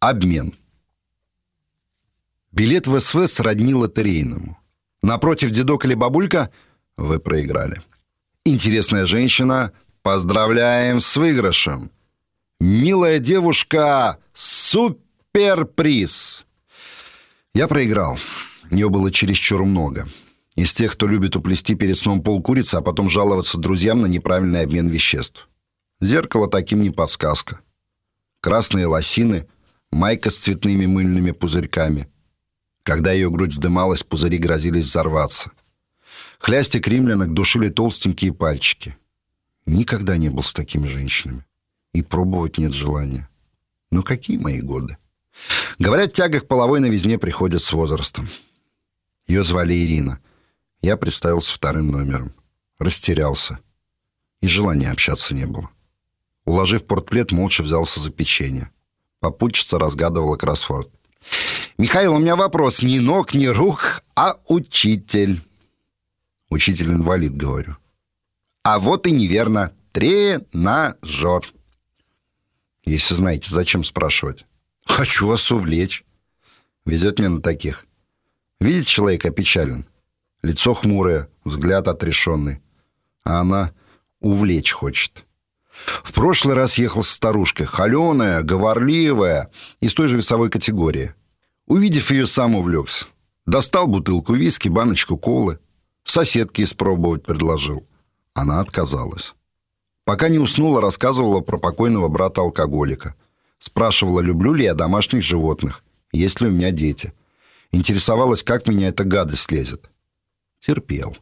Обмен. Билет в СВ сродни лотерейному. Напротив дедок или бабулька – вы проиграли. Интересная женщина – поздравляем с выигрышем. Милая девушка – суперприз. Я проиграл. Ее было чересчур много. Из тех, кто любит уплести перед сном полкурицы, а потом жаловаться друзьям на неправильный обмен веществ. Зеркало таким не подсказка. Красные лосины, майка с цветными мыльными пузырьками. Когда ее грудь вздымалась, пузыри грозились взорваться. Хлястик римлянок душили толстенькие пальчики. Никогда не был с такими женщинами. И пробовать нет желания. Ну какие мои годы? Говорят, тяга к половой новизне приходит с возрастом. Ее звали Ирина. Я представился вторым номером. Растерялся. И желания общаться не было. Уложив портплет, молча взялся за печенье. Попутчица разгадывала кроссворд. «Михаил, у меня вопрос. Не ног, не рук, а учитель». «Учитель-инвалид», говорю. «А вот и неверно. Тренажер». «Если знаете, зачем спрашивать?» «Хочу вас увлечь». Везет мне на таких. Видит человек опечален. Лицо хмурое, взгляд отрешенный. А она увлечь хочет. В прошлый раз ехал с старушкой, холеная, говорливая, из той же весовой категории. Увидев ее, сам увлекся. Достал бутылку виски, баночку колы. Соседке испробовать предложил. Она отказалась. Пока не уснула, рассказывала про покойного брата-алкоголика. Спрашивала, люблю ли я домашних животных, есть ли у меня дети. Интересовалась, как меня эта гадость слезет. Терпел.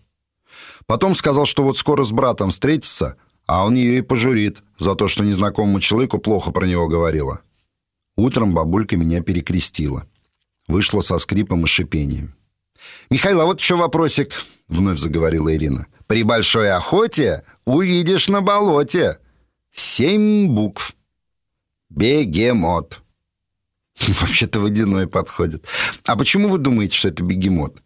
Потом сказал, что вот скоро с братом встретится – а он ее и пожурит за то, что незнакомому человеку плохо про него говорила. Утром бабулька меня перекрестила. Вышла со скрипом и шипением. «Михаил, а вот еще вопросик», — вновь заговорила Ирина. «При большой охоте увидишь на болоте. Семь букв. Бегемот». Вообще-то водяной подходит. А почему вы думаете, что это бегемот?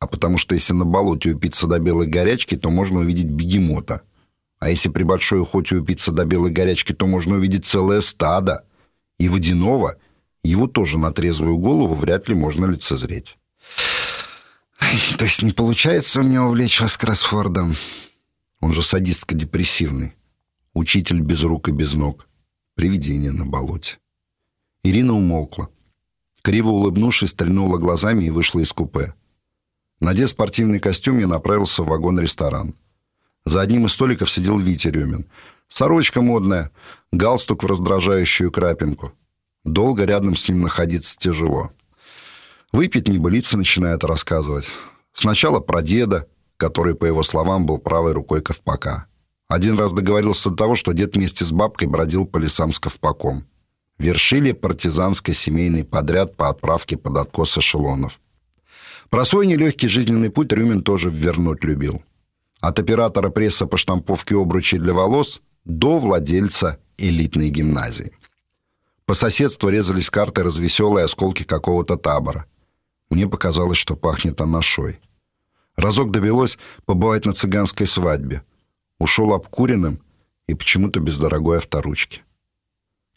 А потому что если на болоте упиться до белой горячки, то можно увидеть бегемота. А если при большой охоте упиться до белой горячки, то можно увидеть целое стадо. И водяного, его тоже на трезвую голову вряд ли можно лицезреть. То есть не получается у меня увлечь вас кроссфордом? Он же садистко-депрессивный. Учитель без рук и без ног. Привидение на болоте. Ирина умолкла. Криво улыбнувшись, стрельнула глазами и вышла из купе. Надев спортивный костюм, я направился в вагон-ресторан. За одним из столиков сидел Витя Рюмин. Сорочка модная, галстук в раздражающую крапинку. Долго рядом с ним находиться тяжело. Выпить небылицы начинает рассказывать. Сначала про деда, который, по его словам, был правой рукой Ковпака. Один раз договорился до того, что дед вместе с бабкой бродил по лесам с Ковпаком. Вершили партизанско-семейный подряд по отправке под откос эшелонов. Про свой нелегкий жизненный путь Рюмин тоже ввернуть любил. От оператора пресса по штамповке обручей для волос до владельца элитной гимназии. По соседству резались карты развеселые осколки какого-то табора. Мне показалось, что пахнет анашой. Разок довелось побывать на цыганской свадьбе. Ушел обкуренным и почему-то без дорогой авторучки.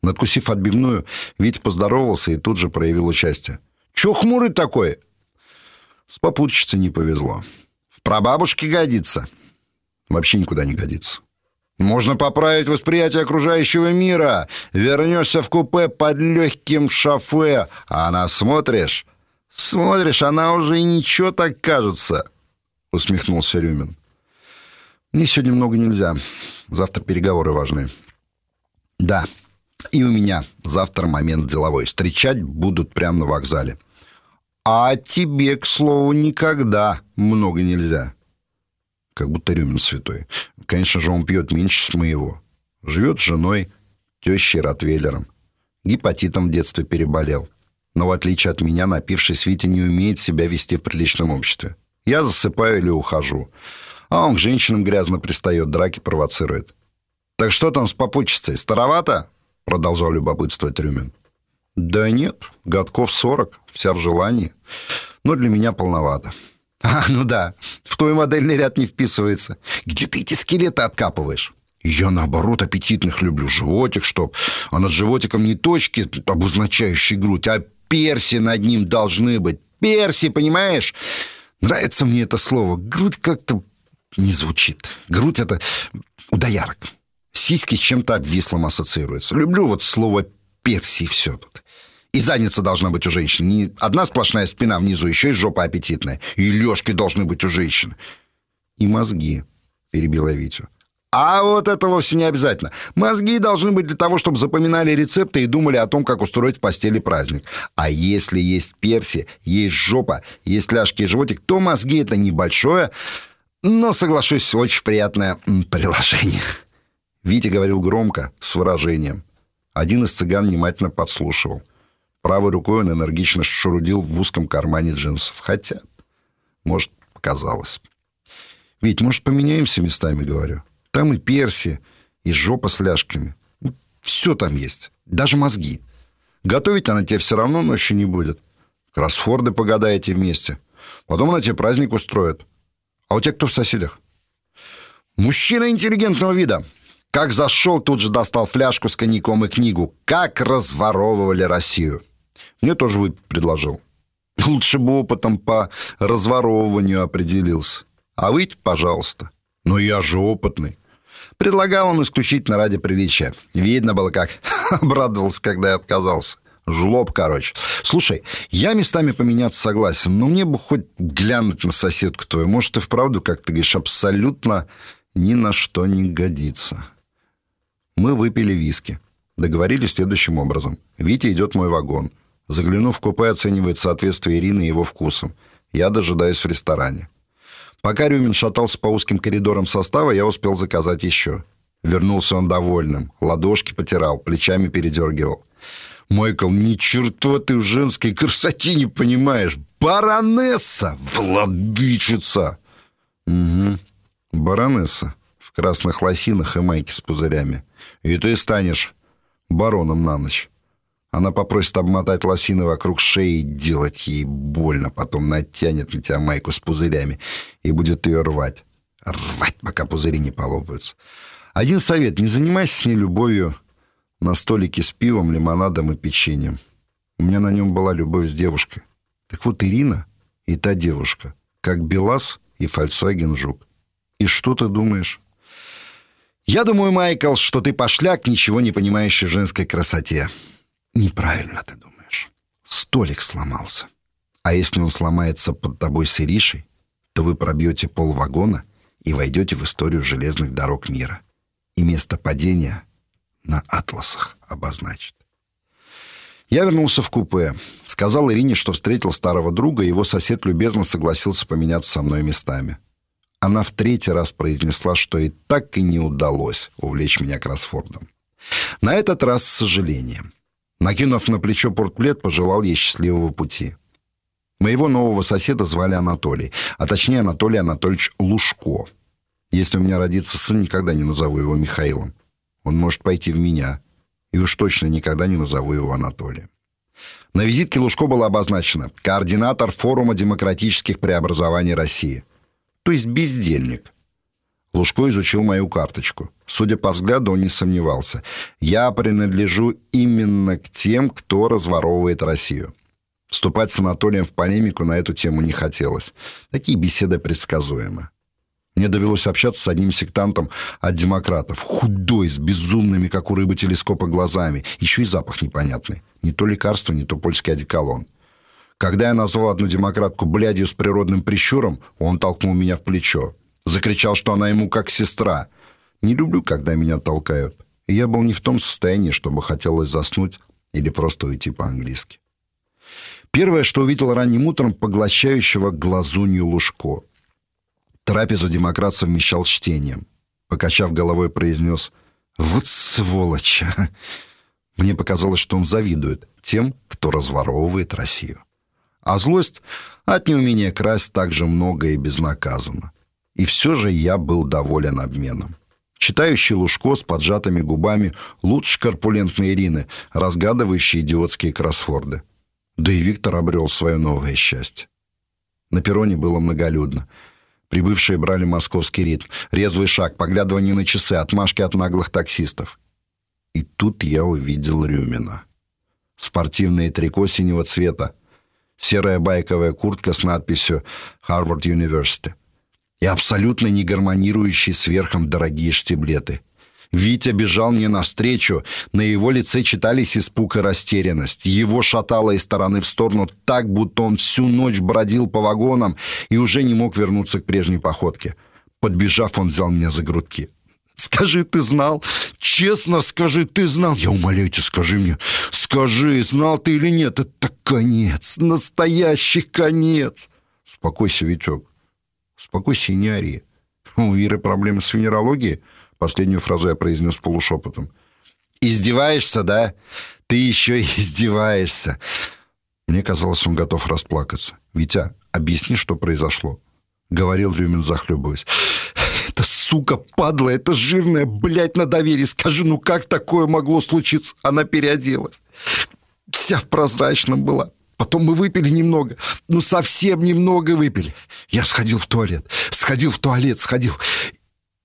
Надкусив отбивную, Вить поздоровался и тут же проявил участие. «Чё хмурый такой?» С попутчицей не повезло. «В прабабушке годится», вообще никуда не годится. Можно поправить восприятие окружающего мира. Вернешься в купе под легким шофе, а она смотришь... Смотришь, она уже и ничего так кажется, усмехнулся Рюмин. Мне сегодня много нельзя. Завтра переговоры важные. Да, и у меня завтра момент деловой. Встречать будут прямо на вокзале. А тебе, к слову, никогда много нельзя как будто Рюмин святой. Конечно же, он пьет меньше с моего. Живет с женой, тещей Ротвейлером. Гепатитом в детстве переболел. Но в отличие от меня, напившись, Витя не умеет себя вести в приличном обществе. Я засыпаю или ухожу. А он к женщинам грязно пристает, драки провоцирует. «Так что там с попутчицей? Старовато?» Продолжал любопытствовать Рюмин. «Да нет, годков сорок, вся в желании. Но для меня полновато. А, ну да, в твой модельный ряд не вписывается. Где ты эти скелеты откапываешь? Я, наоборот, аппетитных люблю. Животик, чтоб. А над животиком не точки, обозначающие грудь, а перси над ним должны быть. Перси, понимаешь? Нравится мне это слово. Грудь как-то не звучит. Грудь — это у доярок. Сиськи с чем-то обвислым ассоциируются. Люблю вот слово и все тут. И задница должна быть у женщины. Не одна сплошная спина внизу, еще и жопа аппетитная. И лёжки должны быть у женщины. И мозги, перебила Витю. А вот это вовсе не обязательно. Мозги должны быть для того, чтобы запоминали рецепты и думали о том, как устроить в постели праздник. А если есть перси, есть жопа, есть ляжки и животик, то мозги это небольшое, но, соглашусь, очень приятное приложение. Витя говорил громко, с выражением. Один из цыган внимательно подслушивал. Правой рукой он энергично шурудил в узком кармане джинсов. Хотя, может, показалось. Ведь, может, поменяемся местами, говорю. Там и перси, и жопа с ляжками. Ну, все там есть. Даже мозги. Готовить она тебе все равно ночью не будет. Кроссфорды погадаете вместе. Потом она тебе праздник устроит. А у тебя кто в соседях? Мужчина интеллигентного вида. Как зашел, тут же достал фляжку с коньяком и книгу «Как разворовывали Россию». Мне тоже выпить предложил. Лучше бы опытом по разворовыванию определился. А выйти, пожалуйста. Но я же опытный. Предлагал он исключительно ради приличия. Видно было, как обрадовался, когда я отказался. Жлоб, короче. Слушай, я местами поменяться согласен, но мне бы хоть глянуть на соседку твою. Может, и вправду, как ты говоришь, абсолютно ни на что не годится. Мы выпили виски. Договорились следующим образом. Витя идет мой вагон. Заглянув в купе, оценивает соответствие Ирины его вкусам. Я дожидаюсь в ресторане. Пока Рюмин шатался по узким коридорам состава, я успел заказать еще. Вернулся он довольным. Ладошки потирал, плечами передергивал. «Майкл, ни черта ты в женской красоте не понимаешь. Баронесса! Владычица!» «Угу, баронесса. В красных лосинах и майке с пузырями. И ты станешь бароном на ночь». Она попросит обмотать лосины вокруг шеи и делать ей больно. Потом натянет на тебя майку с пузырями и будет ее рвать. Рвать, пока пузыри не полопаются. Один совет. Не занимайся с ней любовью на столике с пивом, лимонадом и печеньем. У меня на нем была любовь с девушкой. Так вот Ирина и та девушка, как БелАЗ и Volkswagen Жук. И что ты думаешь? Я думаю, Майкл, что ты пошляк, ничего не понимающий в женской красоте. Неправильно ты думаешь. Столик сломался. А если он сломается под тобой с Иришей, то вы пробьете пол вагона и войдете в историю железных дорог мира. И место падения на атласах обозначит. Я вернулся в купе. Сказал Ирине, что встретил старого друга, и его сосед любезно согласился поменяться со мной местами. Она в третий раз произнесла, что и так и не удалось увлечь меня кроссфордом. На этот раз с сожалением. Накинув на плечо портплет, пожелал ей счастливого пути. Моего нового соседа звали Анатолий, а точнее Анатолий Анатольевич Лужко. Если у меня родится сын, никогда не назову его Михаилом. Он может пойти в меня. И уж точно никогда не назову его Анатолием. На визитке Лужко было обозначено «Координатор форума демократических преобразований России». То есть бездельник. Лужко изучил мою карточку. Судя по взгляду, он не сомневался. Я принадлежу именно к тем, кто разворовывает Россию. Вступать с Анатолием в полемику на эту тему не хотелось. Такие беседы предсказуемы. Мне довелось общаться с одним сектантом от демократов. Худой, с безумными, как у рыбы телескопа, глазами. Еще и запах непонятный. Не то лекарство, не то польский одеколон. Когда я назвал одну демократку блядью с природным прищуром, он толкнул меня в плечо. Закричал, что она ему как сестра. Не люблю, когда меня толкают. И я был не в том состоянии, чтобы хотелось заснуть или просто уйти по-английски. Первое, что увидел ранним утром, поглощающего глазунью Лужко. Трапезу демократ совмещал с чтением. Покачав головой, произнес «Вот сволочь!» Мне показалось, что он завидует тем, кто разворовывает Россию. А злость от неумения красть так же много и безнаказанно. И все же я был доволен обменом. Читающий Лужко с поджатыми губами лучше корпулентной Ирины, разгадывающий идиотские кроссфорды. Да и Виктор обрел свое новое счастье. На перроне было многолюдно. Прибывшие брали московский ритм. Резвый шаг, поглядывание на часы, отмашки от наглых таксистов. И тут я увидел Рюмина. Спортивные трико синего цвета, серая байковая куртка с надписью «Harvard University» и абсолютно не гармонирующие с верхом дорогие штиблеты. Витя бежал мне навстречу, на его лице читались испуг и растерянность. Его шатало из стороны в сторону так, будто он всю ночь бродил по вагонам и уже не мог вернуться к прежней походке. Подбежав, он взял меня за грудки. Скажи, ты знал? Честно скажи, ты знал? Я умоляю тебя, скажи мне. Скажи, знал ты или нет? Это конец. Настоящий конец. Успокойся, Витек. Успокойся и не ори. У Иры проблемы с венерологией? Последнюю фразу я произнес полушепотом. «Издеваешься, да? Ты еще и издеваешься!» Мне казалось, он готов расплакаться. «Витя, объясни, что произошло?» Говорил Рюмин, захлебываясь. «Это сука, падла, это жирная, блядь, на доверие. Скажи, ну как такое могло случиться?» Она переоделась. Вся в прозрачном была. Потом мы выпили немного. Ну, совсем немного выпили. Я сходил в туалет. Сходил в туалет, сходил.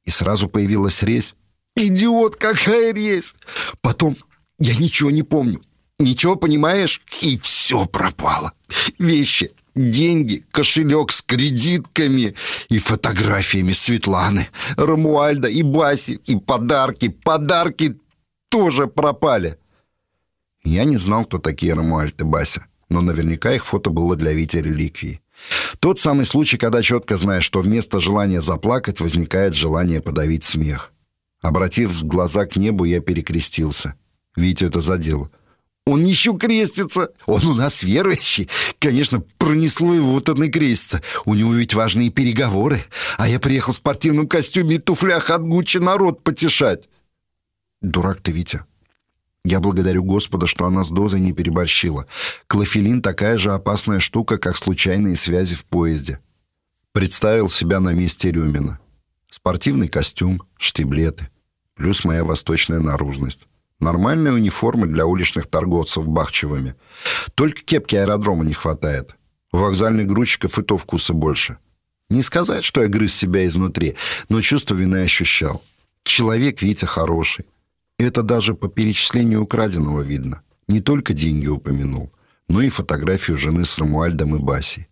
И сразу появилась резь. Идиот, какая резь! Потом я ничего не помню. Ничего, понимаешь? И все пропало. Вещи, деньги, кошелек с кредитками и фотографиями Светланы, Рамуальда и Баси, и подарки. Подарки тоже пропали. Я не знал, кто такие Рамуальд и Бася, но наверняка их фото было для Вити реликвией. Тот самый случай, когда четко знаешь, что вместо желания заплакать возникает желание подавить смех. Обратив глаза к небу, я перекрестился. Витя это задело. Он еще крестится. Он у нас верующий. Конечно, пронесло его вот одной креститься. У него ведь важные переговоры. А я приехал в спортивном костюме и туфлях от Гуччи народ потешать. Дурак ты, Витя. Я благодарю Господа, что она с дозой не переборщила. Клофелин такая же опасная штука, как случайные связи в поезде. Представил себя на месте Рюмина. Спортивный костюм, штиблеты, плюс моя восточная наружность. Нормальная униформа для уличных торговцев бахчевыми. Только кепки аэродрома не хватает. У вокзальных грузчиков и то вкуса больше. Не сказать, что я грыз себя изнутри, но чувство вины ощущал. Человек Витя хороший. Это даже по перечислению украденного видно. Не только деньги упомянул, но и фотографию жены с Рамуальдом и Басей.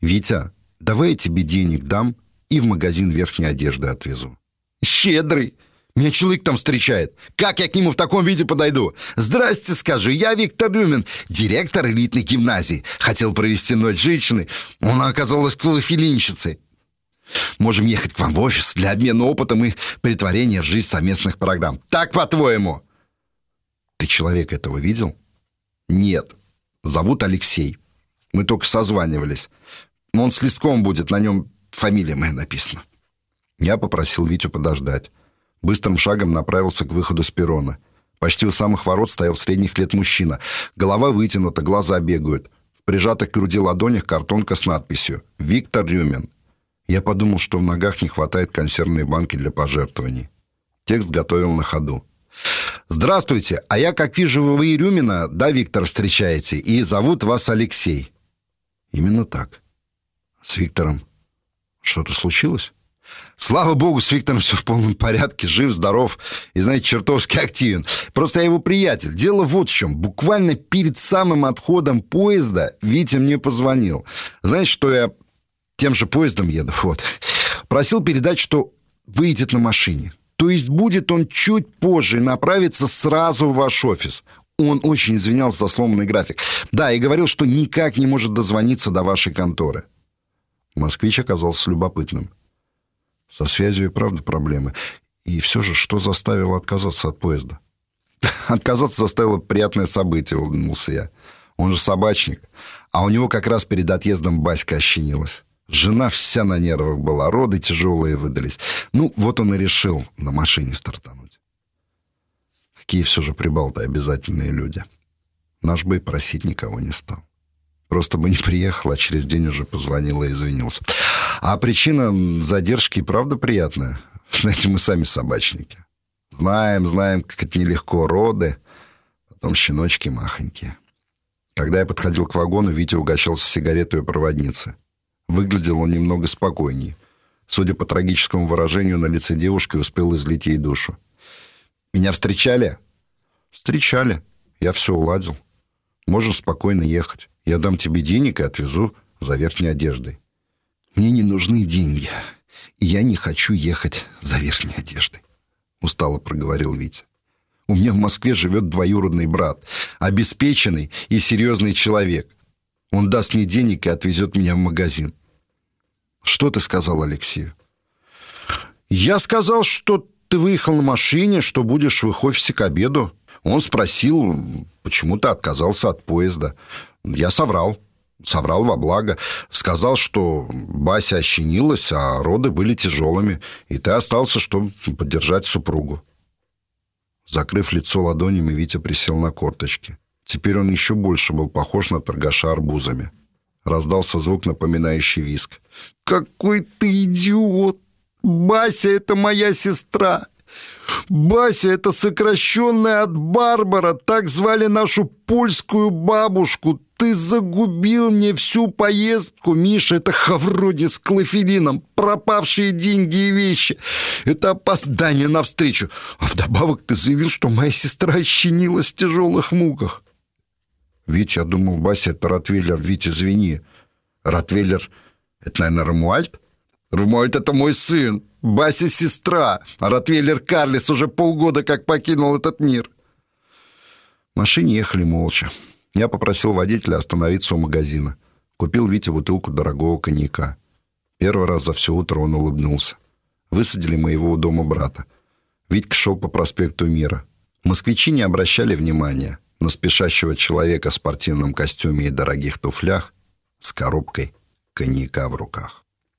«Витя, давай я тебе денег дам и в магазин верхней одежды отвезу». «Щедрый! Меня человек там встречает. Как я к нему в таком виде подойду? Здрасте, скажу, я Виктор Рюмин, директор элитной гимназии. Хотел провести ночь женщины, она оказалась клофелинщицей. Можем ехать к вам в офис для обмена опытом и притворения в жизнь совместных программ. Так, по-твоему?» «Ты человек этого видел?» «Нет. Зовут Алексей. Мы только созванивались. Он с листком будет, на нем фамилия моя написана». Я попросил Витю подождать. Быстрым шагом направился к выходу с перрона. Почти у самых ворот стоял средних лет мужчина. Голова вытянута, глаза бегают. В прижатых к груди ладонях картонка с надписью «Виктор Рюмин». Я подумал, что в ногах не хватает консервной банки для пожертвований. Текст готовил на ходу. «Здравствуйте, а я, как вижу, вы Рюмина, да, Виктор, встречаете, и зовут вас Алексей». Именно так. С Виктором что-то случилось? Слава богу, с Виктором все в полном порядке, жив, здоров и, знаете, чертовски активен. Просто я его приятель. Дело вот в чем. Буквально перед самым отходом поезда Витя мне позвонил. Знаете, что я тем же поездом еду, вот. Просил передать, что выйдет на машине. То есть будет он чуть позже и направится сразу в ваш офис. Он очень извинялся за сломанный график. Да, и говорил, что никак не может дозвониться до вашей конторы. Москвич оказался любопытным. Со связью и правда проблемы. И все же, что заставило отказаться от поезда? Отказаться заставило приятное событие, улыбнулся я. Он же собачник. А у него как раз перед отъездом Баська ощенилась. Жена вся на нервах была, роды тяжелые выдались. Ну, вот он и решил на машине стартануть. Какие все же прибалты обязательные люди. Наш бы и просить никого не стал. Просто бы не приехал, а через день уже позвонил и извинился. А причина задержки правда приятная. Знаете, мы сами собачники. Знаем, знаем, как это нелегко. Роды, потом щеночки махонькие. Когда я подходил к вагону, Витя угощался сигаретой у проводницы. Выглядел он немного спокойнее. Судя по трагическому выражению на лице девушки, успел излить ей душу. «Меня встречали?» «Встречали. Я все уладил. Можешь спокойно ехать. Я дам тебе денег и отвезу за верхней одеждой». «Мне не нужны деньги. И я не хочу ехать за верхней одеждой», — устало проговорил Витя. «У меня в Москве живет двоюродный брат, обеспеченный и серьезный человек. Он даст мне денег и отвезет меня в магазин. Что ты сказал Алексею? Я сказал, что ты выехал на машине, что будешь в их офисе к обеду. Он спросил, почему ты отказался от поезда. Я соврал. Соврал во благо. Сказал, что Бася ощенилась, а роды были тяжелыми, и ты остался, чтобы поддержать супругу. Закрыв лицо ладонями, Витя присел на корточки. Теперь он еще больше был похож на торгаша арбузами. Раздался звук, напоминающий виск. «Какой ты идиот! Бася — это моя сестра! Бася — это сокращенная от Барбара, так звали нашу польскую бабушку. Ты загубил мне всю поездку, Миша, это хавроди с клофелином, пропавшие деньги и вещи. Это опоздание навстречу. А вдобавок ты заявил, что моя сестра ощенилась в тяжелых муках. Витя, я думал, Бася это Ротвейлер. Витя, извини. Ротвейлер — это, наверное, Рамуальд? Рамуальд — это мой сын. Бася — сестра. А Ротвейлер Карлис уже полгода как покинул этот мир. В машине ехали молча. Я попросил водителя остановиться у магазина. Купил Вите бутылку дорогого коньяка. Первый раз за все утро он улыбнулся. Высадили моего у дома брата. Витька шел по проспекту Мира. Москвичи не обращали внимания на спешащего человека в спортивном костюме и дорогих туфлях с коробкой коньяка в руках.